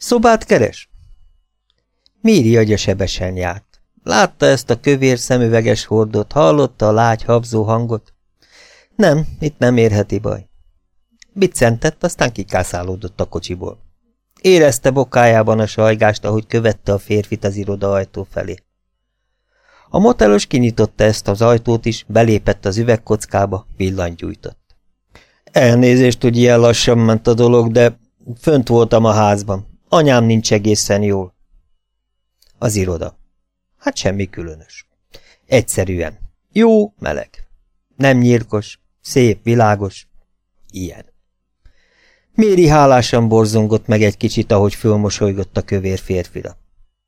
Szobát keres? Méri agya sebesen járt. Látta ezt a kövér szemüveges hordot, hallotta a lágy habzó hangot. Nem, itt nem érheti baj. Biccentett, aztán kikászálódott a kocsiból. Érezte bokájában a sajgást, ahogy követte a férfit az iroda ajtó felé. A motelos kinyitotta ezt az ajtót is, belépett az üvegkockába, villanygyújtott. Elnézést, hogy ilyen lassan ment a dolog, de fönt voltam a házban. Anyám nincs egészen jól. Az iroda. Hát semmi különös. Egyszerűen. Jó, meleg. Nem nyírkos, szép, világos. Ilyen. Méri hálásan borzongott meg egy kicsit, ahogy fölmosolygott a kövér férfira.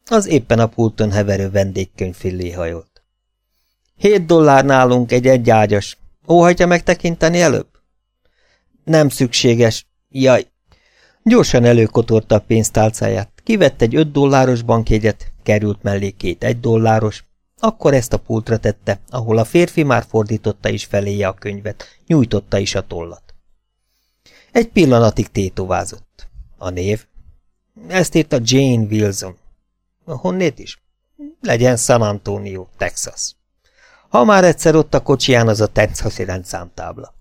Az éppen a pulton heverő vendégkönyv fillé hajolt. Hét dollár nálunk egy egyágyas. Óhajtja megtekinteni előbb? Nem szükséges. Jaj. Gyorsan előkotorta a pénztálcáját, kivett egy öt dolláros bankjegyet, került mellé két egy dolláros, akkor ezt a pultra tette, ahol a férfi már fordította is feléje a könyvet, nyújtotta is a tollat. Egy pillanatig tétovázott. A név? Ezt írta Jane Wilson. Honnét is? Legyen San Antonio, Texas. Ha már egyszer ott a kocsiján az a texasi rendszámtábla.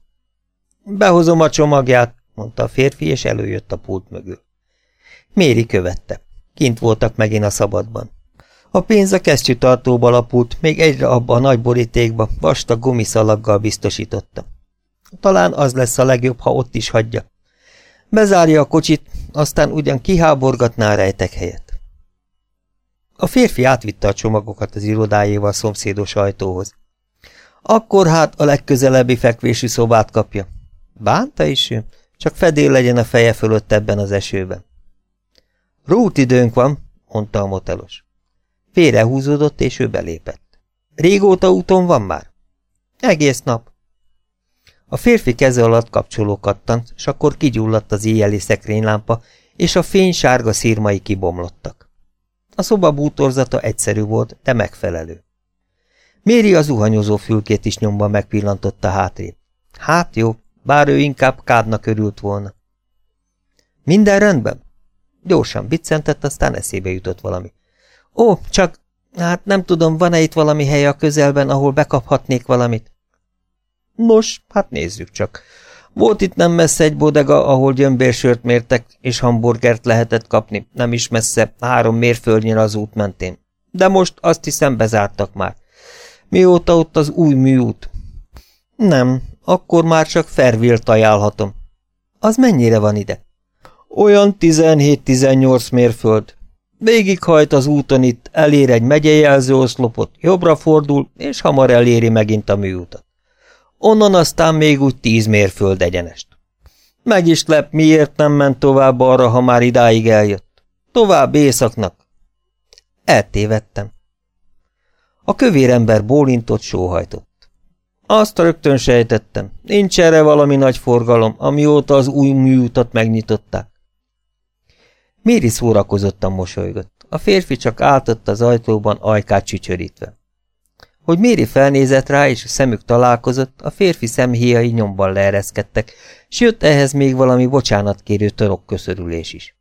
Behozom a csomagját, mondta a férfi, és előjött a pult mögül. Méri követte. Kint voltak megint a szabadban. A pénz a kesztyűtartóba lapult, még egyre abba a nagy borítékba, vastag gumiszalaggal biztosította. Talán az lesz a legjobb, ha ott is hagyja. Bezárja a kocsit, aztán ugyan kiháborgatná a rejtek helyet. A férfi átvitte a csomagokat az irodájéval szomszédos ajtóhoz. Akkor hát a legközelebbi fekvésű szobát kapja. Bánta is ő, csak fedél legyen a feje fölött ebben az esőben. Rút időnk van, mondta a motelos. Félrehúzódott, és ő belépett. Régóta úton van már? Egész nap. A férfi keze alatt kapcsoló kattant, s akkor kigyulladt az éjjeli szekrénylámpa, és a fény sárga szírmai kibomlottak. A szoba bútorzata egyszerű volt, de megfelelő. Méri a zuhanyozó fülkét is nyomban megpillantotta hátrébb. Hát jó, bár ő inkább kádnak örült volna. Minden rendben? Gyorsan biccentett, aztán eszébe jutott valami. Ó, csak, hát nem tudom, van-e itt valami hely a közelben, ahol bekaphatnék valamit? Nos, hát nézzük csak. Volt itt nem messze egy bodega, ahol gyömbérsört mértek, és hamburgert lehetett kapni, nem is messze, három mérföldnyire az út mentén. De most azt hiszem bezártak már. Mióta ott az új műút? Nem, akkor már csak Fervilt ajánlhatom. Az mennyire van ide? Olyan 17-18 mérföld. Végighajt az úton itt, elér egy megyejelző oszlopot, jobbra fordul, és hamar eléri megint a műutat. Onnan aztán még úgy tíz mérföld egyenest. Meg is lep, miért nem ment tovább arra, ha már idáig eljött. Tovább északnak. Eltévedtem. A kövér ember bólintott, sóhajtott. Azt rögtön sejtettem, nincs erre valami nagy forgalom, amióta az új műutat megnyitották. Méri szórakozottan mosolygott. A férfi csak áltott az ajtóban, ajkát csücsörítve. Hogy Méri felnézett rá, és a szemük találkozott, a férfi szemhéjai nyomban leereszkedtek, s jött ehhez még valami bocsánatkérő törok köszörülés is.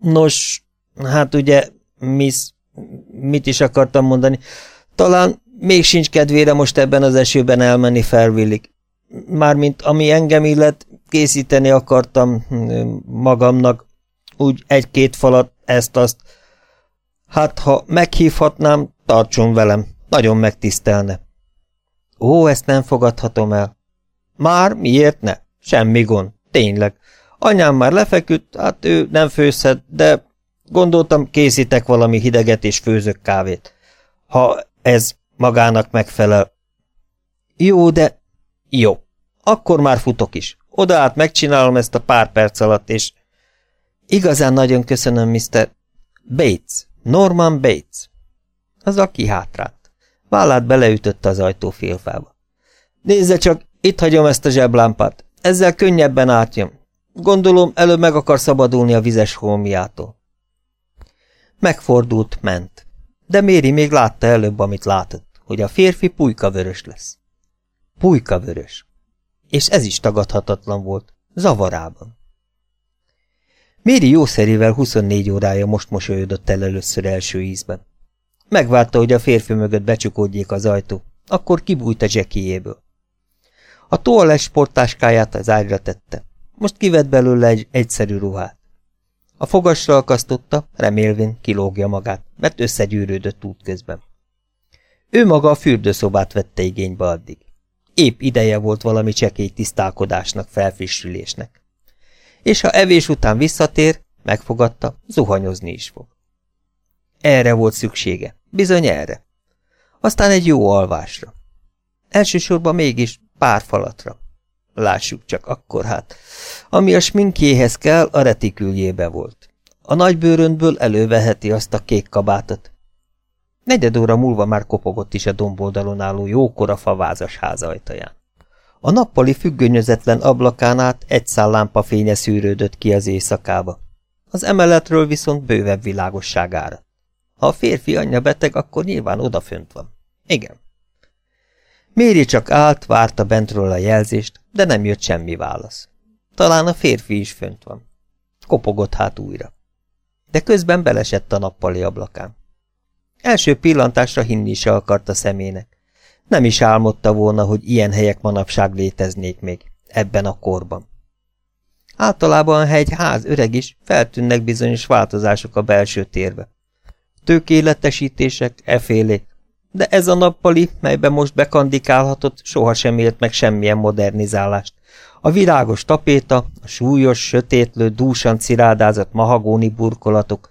Nos, hát ugye, Miss, mit is akartam mondani, talán még sincs kedvére most ebben az esőben elmenni felvillig. Mármint ami engem illet, készíteni akartam hm, magamnak, úgy egy-két falat, ezt-azt. Hát, ha meghívhatnám, tartson velem, nagyon megtisztelne. Ó, ezt nem fogadhatom el. Már, miért ne? Semmi gond, tényleg. Anyám már lefeküdt, hát ő nem főzhet, de gondoltam, készítek valami hideget és főzök kávét. Ha ez magának megfelel. Jó, de... Jó. Akkor már futok is. Oda át megcsinálom ezt a pár perc alatt, és... Igazán nagyon köszönöm, Mr. Bates. Norman Bates. Az aki hátrált. Vállát beleütötte az ajtó félfába. Nézze csak, itt hagyom ezt a zseblámpát. Ezzel könnyebben átjön. Gondolom, előbb meg akar szabadulni a vizes holmiától. Megfordult, ment. De Méri még látta előbb, amit látott, hogy a férfi pulykavörös lesz. Pulykavörös. És ez is tagadhatatlan volt, zavarában. Méri jószerével 24 órája most mosolyodott el először első ízben. Megvárta, hogy a férfi mögött becsukódjék az ajtó, akkor kibújt a zsekiéből. A toalett sportáskáját az ágyra tette. Most kivett belőle egy egyszerű ruhát. A fogasra akasztotta, remélvén kilógja magát, mert összegyűrődött útközben. Ő maga a fürdőszobát vette igénybe addig. Épp ideje volt valami csekély tisztálkodásnak, felfrissülésnek. És ha evés után visszatér, megfogadta, zuhanyozni is fog. Erre volt szüksége, bizony erre. Aztán egy jó alvásra. Elsősorban mégis pár falatra. Lássuk csak akkor hát. Ami a sminkjéhez kell, a retiküljébe volt. A nagy bőröntből előveheti azt a kék kabátot. Negyed óra múlva már kopogott is a domboldalon álló jókora favázas ház ajtaján. A nappali függönyözetlen ablakán át egy szál lámpa fénye szűrődött ki az éjszakába. Az emeletről viszont bővebb világosságára. Ha a férfi anyja beteg, akkor nyilván odafönt van. Igen. Méri csak állt, várta bentről a jelzést, de nem jött semmi válasz. Talán a férfi is fönt van. Kopogott hát újra. De közben belesett a nappali ablakán. Első pillantásra hinni se akarta szemének. Nem is álmodta volna, hogy ilyen helyek manapság léteznék még, ebben a korban. Általában, ha egy ház öreg is, feltűnnek bizonyos változások a belső térbe. Tökéletesítések, efélék, de ez a nappali, melyben most bekandikálhatott, sohasem élt meg semmilyen modernizálást. A virágos tapéta, a súlyos, sötétlő, dúsan cirádázott mahagóni burkolatok,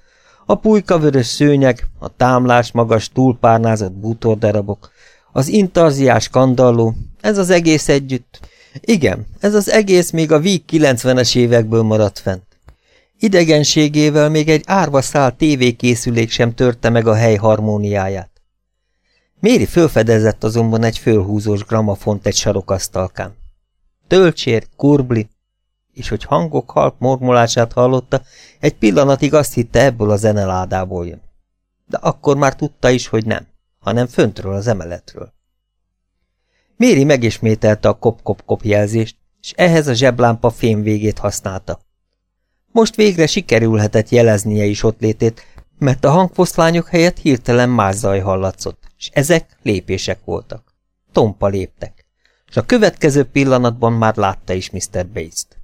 a pulykavörös szőnyeg, a támlás magas túlpárnázott bútordarabok, az intarziás kandalló, ez az egész együtt. Igen, ez az egész még a víg 90-es évekből maradt fent. Idegenségével még egy árva szál tévékészülék sem törte meg a hely harmóniáját. Méri fölfedezett azonban egy fölhúzós gramafont egy sarokasztalkán. Tölcsér, kurbli, és hogy hangok halk mormolását hallotta, egy pillanatig azt hitte ebből a zeneládából jön. De akkor már tudta is, hogy nem, hanem föntről az emeletről. Méri megismételte a kop-kop-kop jelzést, és ehhez a zseblámpa fém végét használta. Most végre sikerülhetett jeleznie is ott létét, mert a hangfoszlányok helyett hirtelen más zaj hallatszott, és ezek lépések voltak. Tompa léptek, és a következő pillanatban már látta is Mr. Bates-t.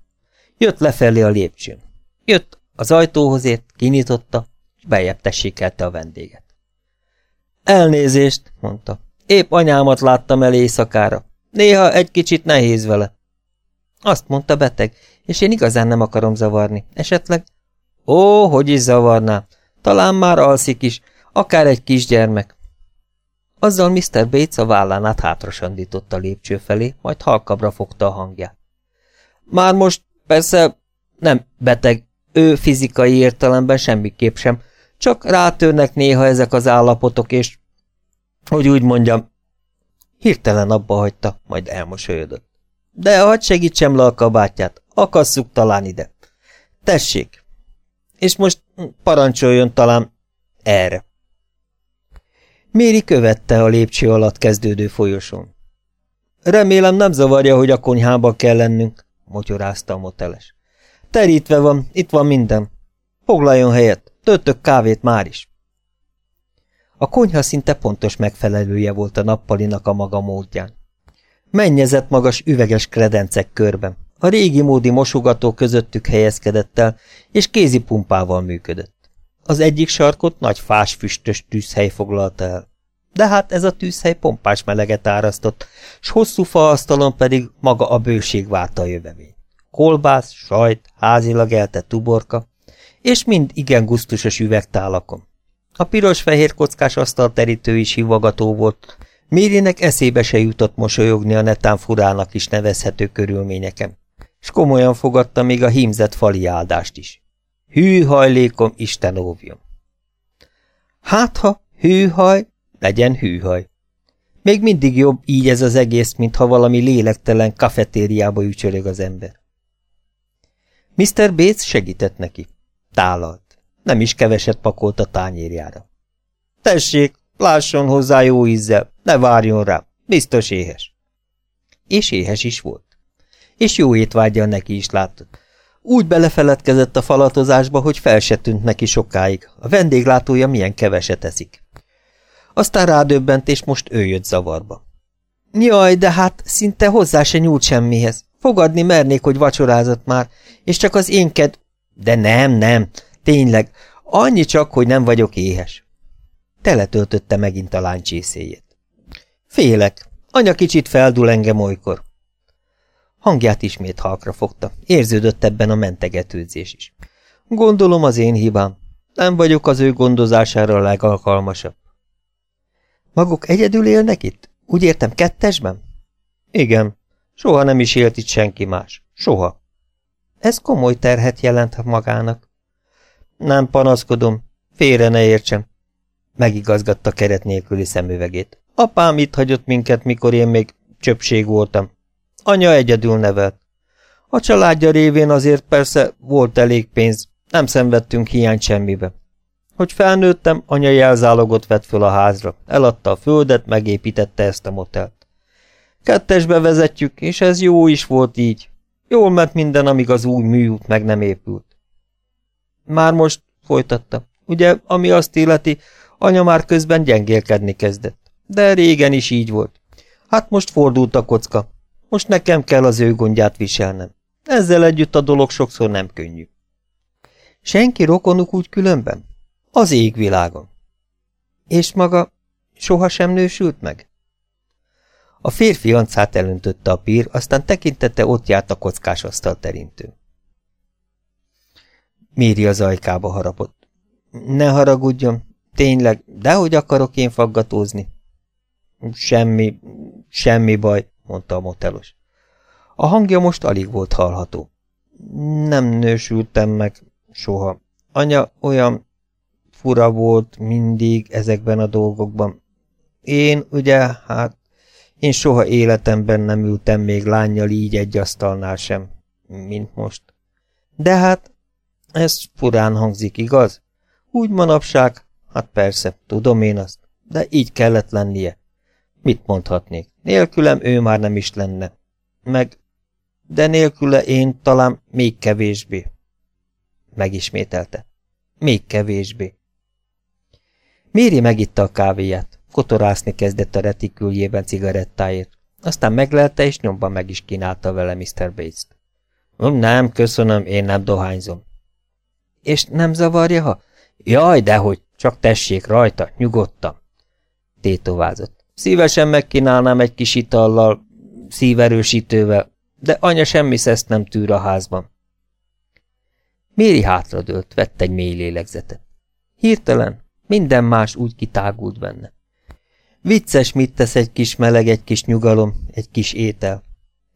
Jött lefelé a lépcsőn. Jött, az ajtóhoz ért, kinyitotta, és bejebb tessékelte a vendéget. Elnézést, mondta. Épp anyámat láttam el éjszakára. Néha egy kicsit nehéz vele. Azt mondta beteg, és én igazán nem akarom zavarni. Esetleg? Ó, hogy is zavarná. Talán már alszik is, akár egy kisgyermek. Azzal Mr. Bates a vállán át a lépcső felé, majd halkabra fogta a hangját. Már most persze nem beteg, ő fizikai értelemben semmiképp sem, csak rátörnek néha ezek az állapotok, és, hogy úgy mondjam, hirtelen abba hagyta, majd elmosolyodott. De hadd segítsem le a kabátját, akasszuk talán ide. Tessék! És most parancsoljon talán erre. Méri követte a lépcső alatt kezdődő folyosón. Remélem nem zavarja, hogy a konyhába kell lennünk, motyorázta a moteles. Terítve van, itt van minden. Foglaljon helyet, töltök kávét már is. A konyha szinte pontos megfelelője volt a nappalinak a maga módján. Mennyezett magas üveges kredencek körben. A régi módi mosogató közöttük helyezkedett el, és kézi pumpával működött. Az egyik sarkot nagy fás füstös tűzhely foglalta el. De hát ez a tűzhely pompás meleget árasztott, s hosszú faasztalon pedig maga a bőség várta a jövevény. Kolbász, sajt, házilag eltett tuborka, és mind igen gusztusos üvegtálakon. A piros-fehér kockás asztalterítő is hívogató volt, Mérinek eszébe se jutott mosolyogni a netán furának is nevezhető körülményeken, s komolyan fogadta még a hímzett fali áldást is. Hűhajlékom, Isten óvjon! Hát ha hűhaj, legyen hűhaj. Még mindig jobb így ez az egész, mintha valami lélektelen kafetériába ücsörög az ember. Mr. Bates segített neki. Tálalt. Nem is keveset pakolt a tányérjára. Tessék, lásson hozzá jó ízzel, ne várjon rá, biztos éhes. És éhes is volt. És jó étvágya neki is látott. Úgy belefeledkezett a falatozásba, hogy fel se tűnt neki sokáig. A vendéglátója milyen keveset eszik. Aztán rádöbbent, és most ő jött zavarba. Jaj, de hát szinte hozzá se nyúlt semmihez. Fogadni mernék, hogy vacsorázott már, és csak az én ked... De nem, nem, tényleg, annyi csak, hogy nem vagyok éhes. Teletöltötte megint a lány csészéjét. Félek. Anya kicsit feldul engem olykor. Hangját ismét halkra fogta. Érződött ebben a mentegetődzés is. Gondolom az én hibám. Nem vagyok az ő gondozására a legalkalmasabb. Maguk egyedül élnek itt? Úgy értem, kettesben? Igen. Soha nem is élt itt senki más. Soha. Ez komoly terhet jelent magának. Nem panaszkodom. Félre ne értsem. Megigazgatta keret nélküli szemüvegét. Apám itt hagyott minket, mikor én még csöpség voltam. Anya egyedül nevelt. A családja révén azért persze volt elég pénz, nem szenvedtünk hiányt semmibe. Hogy felnőttem, anya jelzálogot vett föl a házra, eladta a földet, megépítette ezt a motelt. Kettesbe vezetjük, és ez jó is volt így. Jól ment minden, amíg az új műút meg nem épült. Már most folytatta. Ugye, ami azt illeti, anya már közben gyengélkedni kezdett. De régen is így volt. Hát most fordult a kocka. Most nekem kell az ő gondját viselnem. Ezzel együtt a dolog sokszor nem könnyű. Senki rokonuk úgy különben? Az égvilágon. És maga sohasem nősült meg? A férfi ancát elöntötte a pír, aztán tekintette ott járt a kockás asztal terintő. Méri az ajkába harapott. Ne haragudjon, tényleg, dehogy akarok én faggatózni. Semmi, semmi baj, mondta a motelos. A hangja most alig volt hallható. Nem nősültem meg soha. Anya olyan fura volt mindig ezekben a dolgokban. Én, ugye, hát, én soha életemben nem ültem még lányjal így egy asztalnál sem, mint most. De hát, ez furán hangzik, igaz? Úgy manapság, hát persze, tudom én azt, de így kellett lennie. Mit mondhatnék? Nélkülem ő már nem is lenne. Meg, de nélküle én talán még kevésbé. Megismételte. Még kevésbé. Méri megitta a kávéját. Kotorászni kezdett a retiküljében cigarettáért. Aztán meglelte, és nyomban meg is kínálta vele Mr. Bates-t. Nem, köszönöm, én nem dohányzom. És nem zavarja, ha? Jaj, dehogy, csak tessék rajta, nyugodtan. Tétovázott. Szívesen megkínálnám egy kis itallal, szíverősítővel, de anya semmi szeszt nem tűr a házban. Méri hátradőlt, vett egy mély lélegzetet. Hirtelen minden más úgy kitágult benne. Vicces, mit tesz egy kis meleg, egy kis nyugalom, egy kis étel.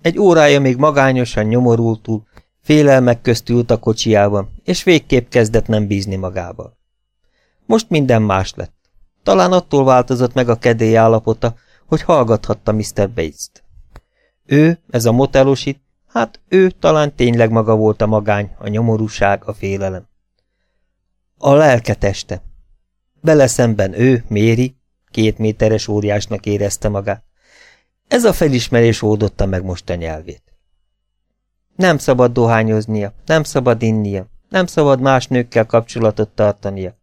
Egy órája még magányosan nyomorultul, félelmek közt ült a kocsiában, és végképp kezdett nem bízni magával. Most minden más lett. Talán attól változott meg a kedély állapota, hogy hallgathatta Mr. Bates-t. Ő, ez a motelosit, hát ő talán tényleg maga volt a magány, a nyomorúság, a félelem. A lelketeste. Bele szemben ő, Méri, két méteres óriásnak érezte magát. Ez a felismerés ódotta meg most a nyelvét. Nem szabad dohányoznia, nem szabad innia, nem szabad más nőkkel kapcsolatot tartania.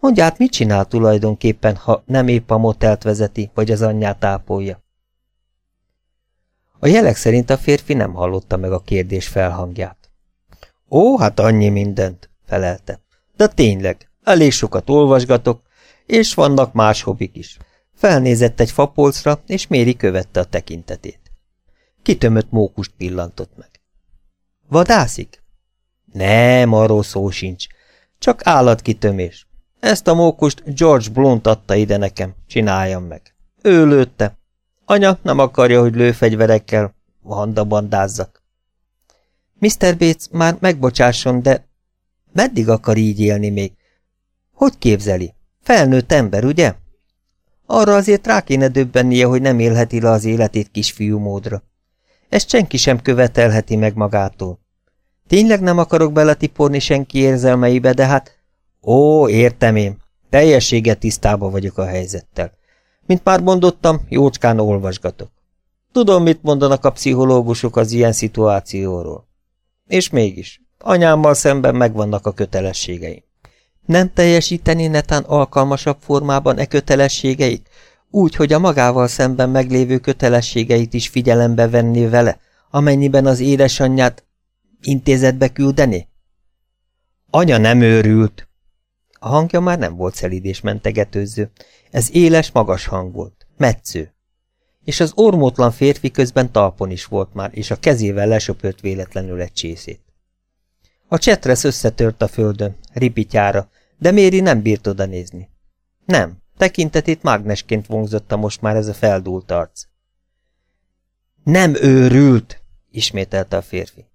Mondját, mit csinál tulajdonképpen, ha nem épp a motelt vezeti, vagy az anyját ápolja? A jelek szerint a férfi nem hallotta meg a kérdés felhangját. Ó, hát annyi mindent, felelte. De tényleg, elég sokat olvasgatok, és vannak más hobbik is. Felnézett egy fapolcra, és Méri követte a tekintetét. Kitömött mókust pillantott meg. Vadászik? Nem, arról szó sincs. Csak állatkitömés. Ezt a mókust George Blunt adta ide nekem, csináljam meg. Ő lőtte. Anya nem akarja, hogy lőfegyverekkel bandázzak. Mr. Bates már megbocsásson, de meddig akar így élni még? Hogy képzeli? Felnőtt ember, ugye? Arra azért rá kéne döbbennie, hogy nem élheti le az életét kisfiú módra. Ezt senki sem követelheti meg magától. Tényleg nem akarok beletiporni senki érzelmeibe, de hát Ó, értem én. Teljességet tisztában vagyok a helyzettel. Mint már mondottam, jócskán olvasgatok. Tudom, mit mondanak a pszichológusok az ilyen szituációról. És mégis, Anyámmal szemben megvannak a kötelességeim. Nem teljesíteni netán alkalmasabb formában e kötelességeit, úgy, hogy a magával szemben meglévő kötelességeit is figyelembe venné vele, amennyiben az édesanyját intézetbe küldené? Anya nem őrült. A hangja már nem volt szelíd és mentegetőző. Ez éles, magas hang volt. Metsző. És az ormótlan férfi közben talpon is volt már, és a kezével lesöpört véletlenül egy csészét. A csetresz összetört a földön, ripityára, de Méri nem bírt oda nézni. Nem, tekintetét mágnesként vonzotta most már ez a feldúlt arc. Nem őrült, ismételte a férfi.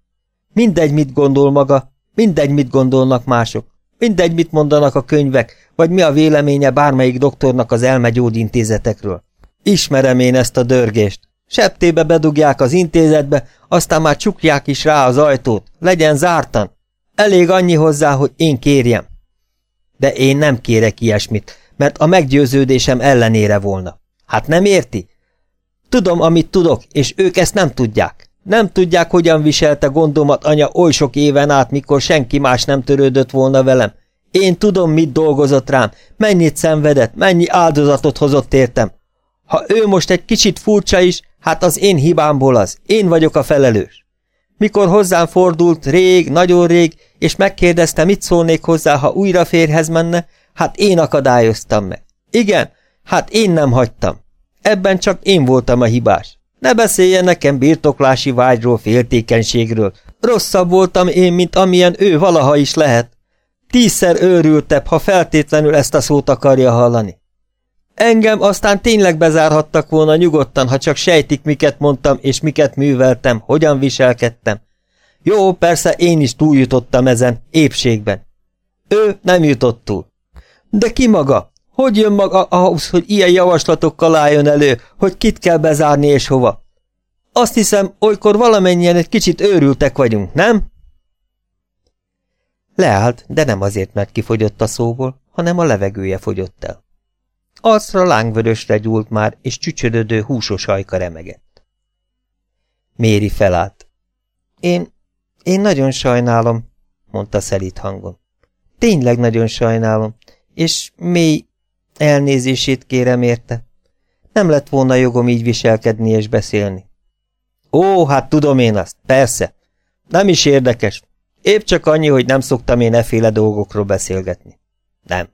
Mindegy, mit gondol maga, mindegy, mit gondolnak mások, mindegy, mit mondanak a könyvek, vagy mi a véleménye bármelyik doktornak az elmegyógyintézetekről. Ismerem én ezt a dörgést. Septébe bedugják az intézetbe, aztán már csukják is rá az ajtót, legyen zártan. Elég annyi hozzá, hogy én kérjem. De én nem kérek ilyesmit, mert a meggyőződésem ellenére volna. Hát nem érti? Tudom, amit tudok, és ők ezt nem tudják. Nem tudják, hogyan viselte gondomat anya oly sok éven át, mikor senki más nem törődött volna velem. Én tudom, mit dolgozott rám, mennyit szenvedett, mennyi áldozatot hozott értem. Ha ő most egy kicsit furcsa is, hát az én hibámból az, én vagyok a felelős. Mikor hozzám fordult rég, nagyon rég, és megkérdezte, mit szólnék hozzá, ha újra férhez menne, hát én akadályoztam meg. Igen, hát én nem hagytam. Ebben csak én voltam a hibás. Ne beszéljen nekem birtoklási vágyról, féltékenységről. Rosszabb voltam én, mint amilyen ő valaha is lehet. Tízszer őrültebb, ha feltétlenül ezt a szót akarja hallani. Engem aztán tényleg bezárhattak volna nyugodtan, ha csak sejtik, miket mondtam és miket műveltem, hogyan viselkedtem. Jó, persze én is túljutottam ezen, épségben. Ő nem jutott túl. De ki maga? Hogy jön maga ahhoz, hogy ilyen javaslatokkal álljon elő, hogy kit kell bezárni és hova? Azt hiszem, olykor valamennyien egy kicsit őrültek vagyunk, nem? Leállt, de nem azért, mert kifogyott a szóból, hanem a levegője fogyott el. Arcra lángvörösre gyúlt már, és csücsödödő húsos ajka remegett. Méri felállt. Én, én nagyon sajnálom, mondta szelít hangon. Tényleg nagyon sajnálom, és mély elnézését kérem érte. Nem lett volna jogom így viselkedni és beszélni. Ó, hát tudom én azt, persze. Nem is érdekes. Épp csak annyi, hogy nem szoktam én eféle dolgokról beszélgetni. Nem.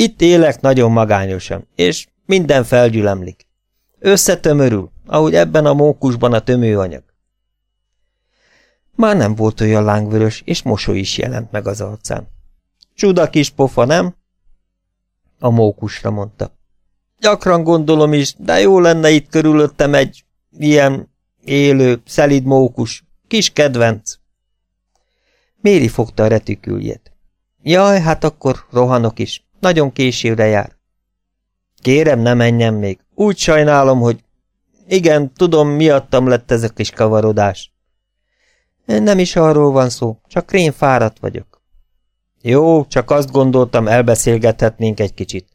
Itt élek nagyon magányosan, és minden felgyülemlik. Összetömörül, ahogy ebben a mókusban a tömőanyag. Már nem volt olyan lángvörös, és mosoly is jelent meg az arcán. Csuda kis pofa, nem? A mókusra mondta. Gyakran gondolom is, de jó lenne itt körülöttem egy ilyen élő, szelid mókus, kis kedvenc. Méri fogta a retiküljét. Jaj, hát akkor rohanok is. Nagyon későre jár. Kérem, ne menjen még. Úgy sajnálom, hogy... Igen, tudom, miattam lett ez a kis kavarodás. Nem is arról van szó, csak én fáradt vagyok. Jó, csak azt gondoltam, elbeszélgethetnénk egy kicsit.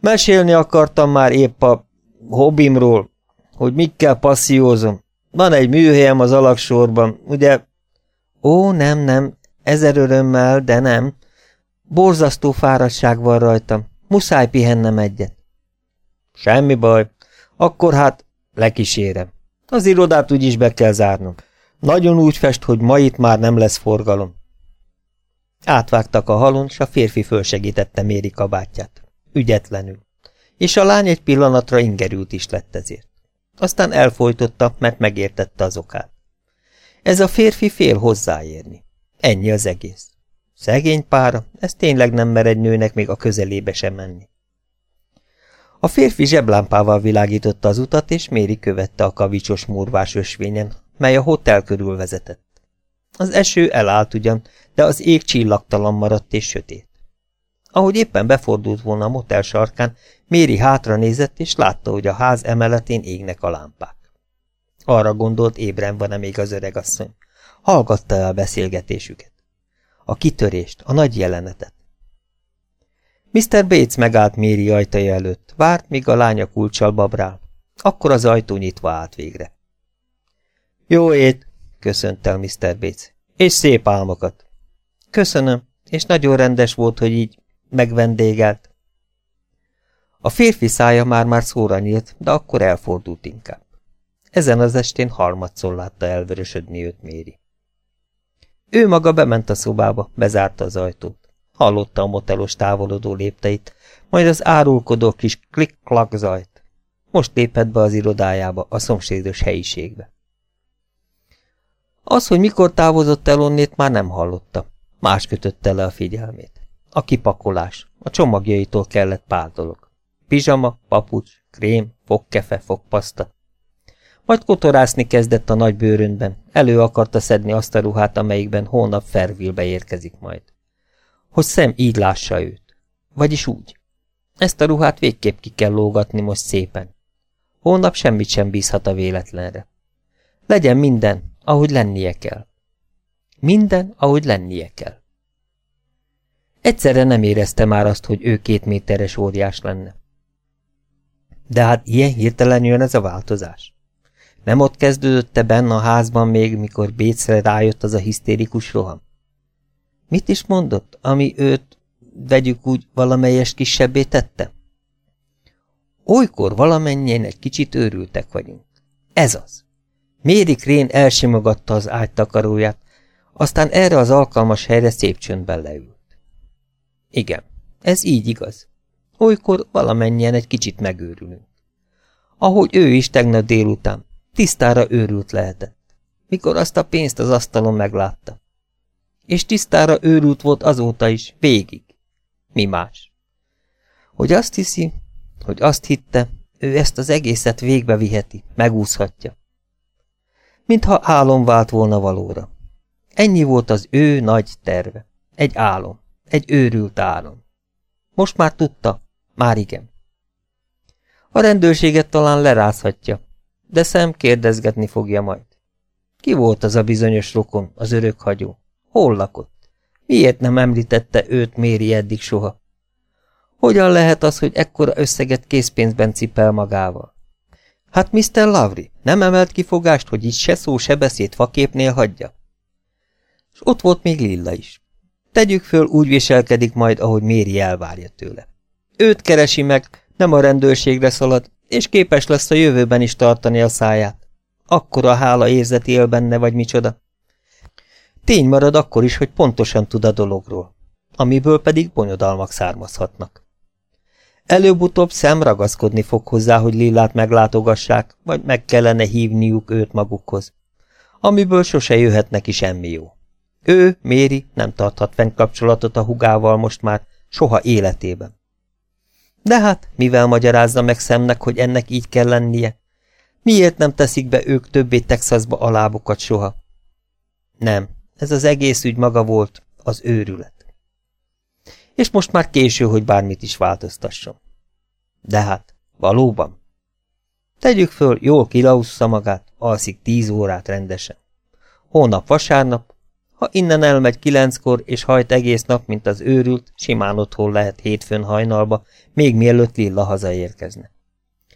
Mesélni akartam már épp a hobbimról, hogy mikkel passziózom. Van egy műhelyem az alaksorban, ugye? Ó, nem, nem, ezer örömmel, de nem. Borzasztó fáradtság van rajtam. Muszáj pihennem egyet. Semmi baj. Akkor hát lekísérem. Az irodát úgyis be kell zárnom. Nagyon úgy fest, hogy ma itt már nem lesz forgalom. Átvágtak a halon, s a férfi fölsegítette Méri kabátját. Ügyetlenül. És a lány egy pillanatra ingerült is lett ezért. Aztán elfolytotta, mert megértette az okát. Ez a férfi fél hozzáérni. Ennyi az egész. Szegény pára, ez tényleg nem mer egy nőnek még a közelébe sem menni. A férfi zseblámpával világította az utat, és Méri követte a kavicsos murvás ösvényen, mely a hotel körül vezetett. Az eső elállt ugyan, de az ég csillagtalan maradt és sötét. Ahogy éppen befordult volna a motel sarkán, Méri hátra nézett, és látta, hogy a ház emeletén égnek a lámpák. Arra gondolt, ébren van-e még az öregasszony. Hallgatta el a beszélgetésüket. A kitörést, a nagy jelenetet. Mr. Bates megállt Méri ajtaja előtt, várt, míg a lánya kulcsal babrál. Akkor az ajtó nyitva állt végre. Jó ét, köszönt el Mr. Bates. És szép álmokat. Köszönöm, és nagyon rendes volt, hogy így megvendégelt. A férfi szája már-már szóra nyílt, de akkor elfordult inkább. Ezen az estén harmadszor látta elvörösödni őt Méri. Ő maga bement a szobába, bezárta az ajtót. Hallotta a motelos távolodó lépteit, majd az árulkodó kis klik-klak zajt. Most lépett be az irodájába, a szomszédos helyiségbe. Az, hogy mikor távozott el onnét, már nem hallotta. Más kötötte le a figyelmét. A kipakolás. A csomagjaitól kellett pár dolog. Pizsama, papucs, krém, fogkefe, fogpaszta. Majd kotorászni kezdett a nagy bőrönben. Elő akarta szedni azt a ruhát, amelyikben hónap Fervilbe érkezik majd. Hogy szem így lássa őt. Vagyis úgy. Ezt a ruhát végképp ki kell lógatni most szépen. Hónap semmit sem bízhat a véletlenre. Legyen minden, ahogy lennie kell. Minden, ahogy lennie kell. Egyszerre nem érezte már azt, hogy ő két méteres óriás lenne. De hát ilyen hirtelen jön ez a változás. Nem ott kezdődötte benne a házban még, mikor Bécre rájött az a hisztérikus roham? Mit is mondott, ami őt, vegyük úgy, valamelyes kisebbé tette? Olykor valamennyien egy kicsit őrültek vagyunk. Ez az. Méri Krén elsimogatta az ágytakaróját, aztán erre az alkalmas helyre szép csöndben leült. Igen, ez így igaz. Olykor valamennyien egy kicsit megőrülünk. Ahogy ő is tegnap délután, tisztára őrült lehetett, mikor azt a pénzt az asztalon meglátta. És tisztára őrült volt azóta is, végig. Mi más? Hogy azt hiszi, hogy azt hitte, ő ezt az egészet végbe viheti, megúszhatja. Mintha álom vált volna valóra. Ennyi volt az ő nagy terve. Egy álom. Egy őrült álom. Most már tudta, már igen. A rendőrséget talán lerázhatja, de szem kérdezgetni fogja majd. Ki volt az a bizonyos rokon, az örök hagyó? Hol lakott? Miért nem említette őt Méri eddig soha? Hogyan lehet az, hogy ekkora összeget készpénzben cipel magával? Hát Mr. Lavri nem emelt kifogást, hogy itt se szó, se beszéd faképnél hagyja? És ott volt még Lilla is. Tegyük föl, úgy viselkedik majd, ahogy Méri elvárja tőle. Őt keresi meg, nem a rendőrségre szalad, és képes lesz a jövőben is tartani a száját. Akkora hála érzet él benne, vagy micsoda. Tény marad akkor is, hogy pontosan tud a dologról, amiből pedig bonyodalmak származhatnak. Előbb-utóbb szem ragaszkodni fog hozzá, hogy Lillát meglátogassák, vagy meg kellene hívniuk őt magukhoz, amiből sose jöhet neki semmi jó. Ő, Méri, nem tarthat fenn kapcsolatot a hugával most már, soha életében. De hát, mivel magyarázza meg szemnek, hogy ennek így kell lennie? Miért nem teszik be ők többé Texasba a lábukat soha? Nem, ez az egész ügy maga volt, az őrület. És most már késő, hogy bármit is változtasson. De hát, valóban. Tegyük föl, jól kilaussza magát, alszik tíz órát rendesen. Hónap vasárnap, ha innen elmegy kilenckor, és hajt egész nap, mint az őrült, simán otthon lehet hétfőn hajnalba, még mielőtt Lilla hazaérkezne.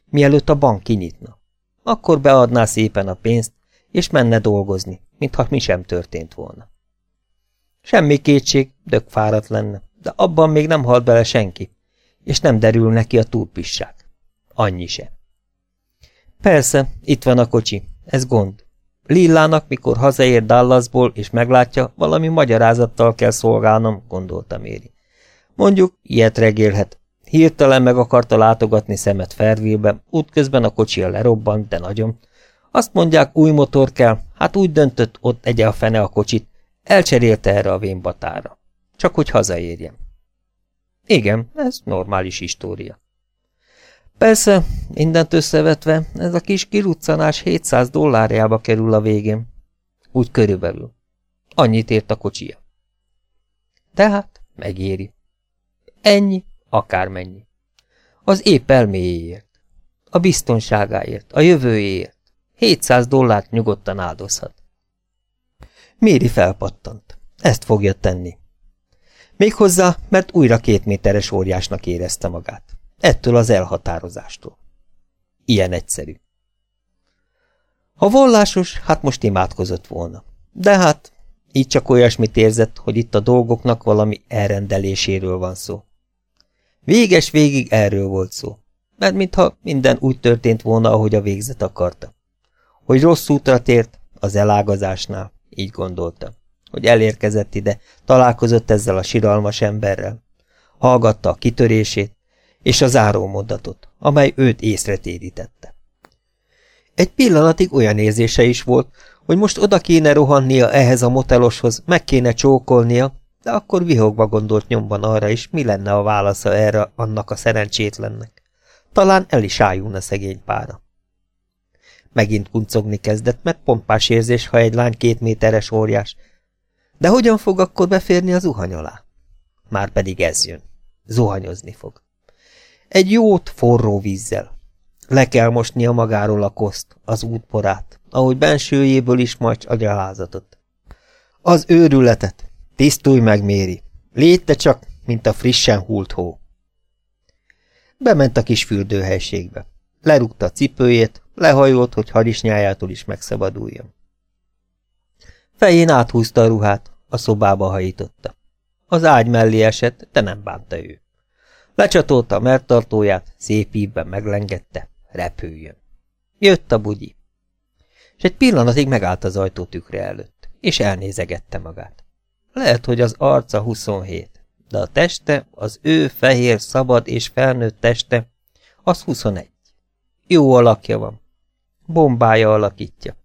Mielőtt a bank kinyitna. Akkor beadná szépen a pénzt, és menne dolgozni, mintha mi sem történt volna. Semmi kétség, fáradt lenne, de abban még nem halt bele senki, és nem derül neki a túlpisság. Annyi se. Persze, itt van a kocsi, ez gond. Lillának, mikor hazaér Dallasból, és meglátja, valami magyarázattal kell szolgálnom, gondolta Méri. Mondjuk, ilyet regélhet. Hirtelen meg akarta látogatni szemet Fervilbe, útközben a kocsia lerobbant, de nagyon. Azt mondják, új motor kell, hát úgy döntött, ott egye a fene a kocsit, elcserélte erre a vénbatára. Csak hogy hazaérjem. Igen, ez normális história. Persze, mindent összevetve, ez a kis kiruccanás 700 dollárjába kerül a végén. Úgy körülbelül. Annyit ért a kocsia. Tehát megéri. Ennyi, akármennyi. Az épp elméjéért. A biztonságáért, a jövőjéért. 700 dollárt nyugodtan áldozhat. Méri felpattant. Ezt fogja tenni. Méghozzá, mert újra két méteres óriásnak érezte magát. Ettől az elhatározástól. Ilyen egyszerű. Ha vallásos, hát most imádkozott volna. De hát, Így csak olyasmit érzett, hogy itt a dolgoknak valami elrendeléséről van szó. Véges végig erről volt szó, mert mintha minden úgy történt volna, ahogy a végzet akarta. Hogy rossz útra tért, az elágazásnál, így gondolta. Hogy elérkezett ide, találkozott ezzel a siralmas emberrel. Hallgatta a kitörését, és a zárómondatot, amely őt észre térítette. Egy pillanatig olyan érzése is volt, hogy most oda kéne rohannia ehhez a moteloshoz, meg kéne csókolnia, de akkor vihogva gondolt nyomban arra is, mi lenne a válasza erre annak a szerencsétlennek. Talán el is ájulna szegény pára. Megint kuncogni kezdett, mert pompás érzés, ha egy lány két méteres óriás. De hogyan fog akkor beférni a zuhany alá? Már pedig ez jön. Zuhanyozni fog. Egy jót forró vízzel. Le kell mosnia magáról a koszt, az útporát, ahogy bensőjéből is majd a gyalázatot. Az őrületet, tisztulj meg, Méri, légy te csak, mint a frissen hult hó. Bement a kis fürdőhelységbe. Lerúgta a cipőjét, lehajolt, hogy harisnyájától is megszabaduljon. Fején áthúzta a ruhát, a szobába hajította. Az ágy mellé esett, de nem bánta ő. Lecsatolta a mertartóját, szép ívben meglengette, repüljön. Jött a bugyi. És egy pillanatig megállt az ajtó tükre előtt, és elnézegette magát. Lehet, hogy az arca 27, de a teste, az ő fehér, szabad és felnőtt teste, az 21. Jó alakja van. Bombája alakítja.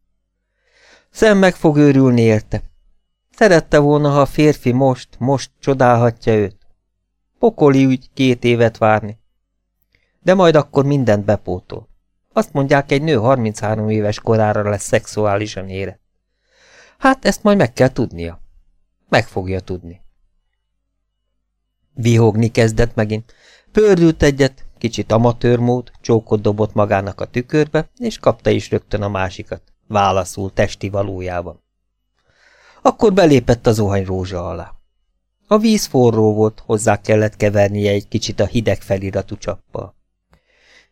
Szem meg fog őrülni érte. Szerette volna, ha a férfi most, most csodálhatja őt. Pokoli ügy két évet várni. De majd akkor mindent bepótol. Azt mondják, egy nő 33 éves korára lesz szexuálisan ére. Hát ezt majd meg kell tudnia. Meg fogja tudni. Vihogni kezdett megint. Pördült egyet, kicsit amatőr mód, csókot dobott magának a tükörbe, és kapta is rögtön a másikat. Válaszul testi valójában. Akkor belépett a zuhany rózsa alá. A víz forró volt, hozzá kellett kevernie egy kicsit a hideg feliratú csappal.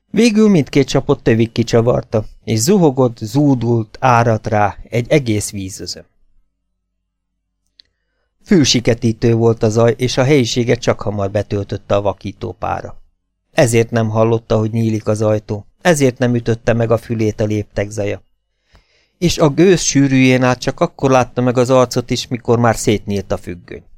Végül mindkét csapot tövig kicsavarta, és zuhogott, zúdult, árat rá egy egész vízözöm. Fülsiketítő volt a zaj, és a helyiséget csak hamar betöltötte a vakító pára. Ezért nem hallotta, hogy nyílik az ajtó, ezért nem ütötte meg a fülét a léptek zaja. És a gőz sűrűjén át csak akkor látta meg az arcot is, mikor már szétnyílt a függöny.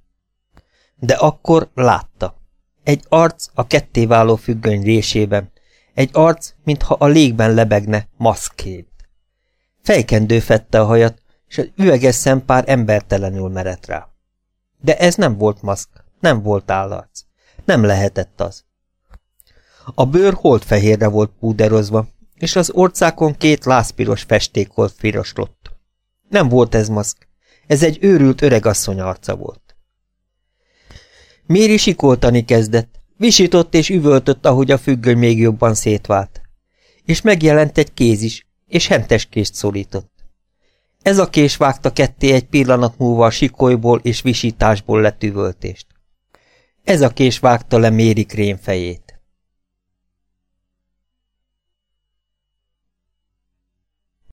De akkor látta. Egy arc a kettéváló függöny résében, egy arc, mintha a légben lebegne, maszkként. Fejkendő fette a hajat, és az üveges szempár embertelenül merett rá. De ez nem volt maszk, nem volt állarc. Nem lehetett az. A bőr holdfehérre volt púderozva, és az orcákon két lázpiros festék volt firoslott. Nem volt ez maszk, ez egy őrült öregasszony arca volt. Méri sikoltani kezdett, visított és üvöltött, ahogy a függöny még jobban szétvált. És megjelent egy kéz is, és hentes kést szólított. Ez a kés vágta ketté egy pillanat múlva a sikolyból és visításból lett üvöltést. Ez a kés vágta le Méri krém.